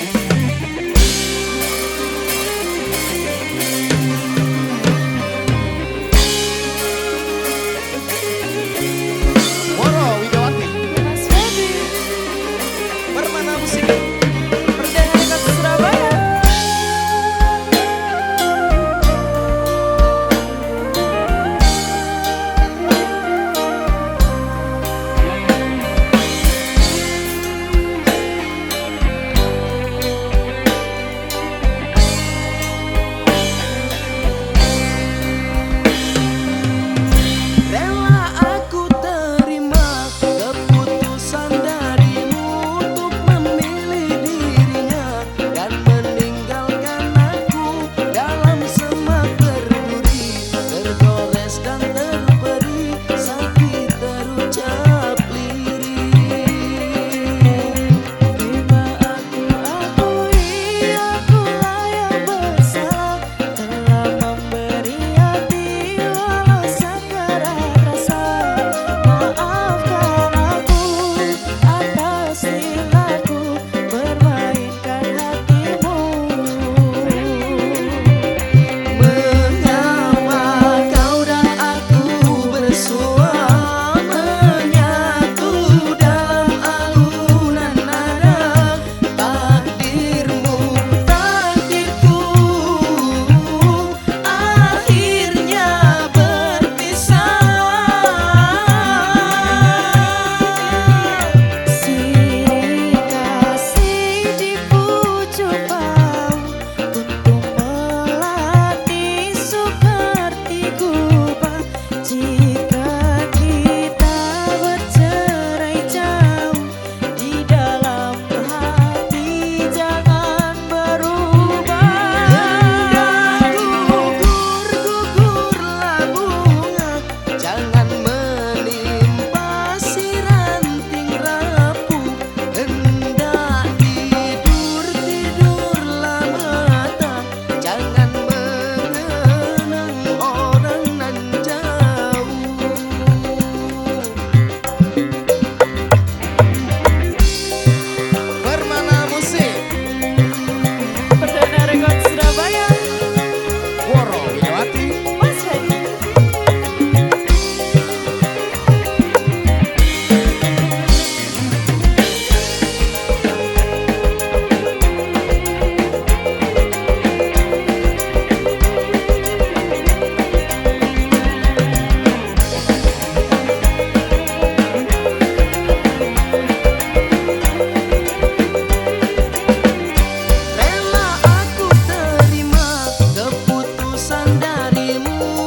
Moro Widawati move